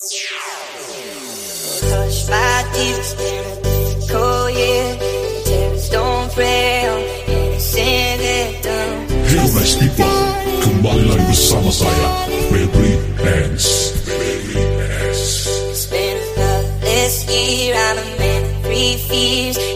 Hush my tears, been a difficult year. tears don't fail, on innocent victims. Hey nice people, kembali lagi bersama saya, Baby Hands. It's been a loveless year. I'm a man of three fears.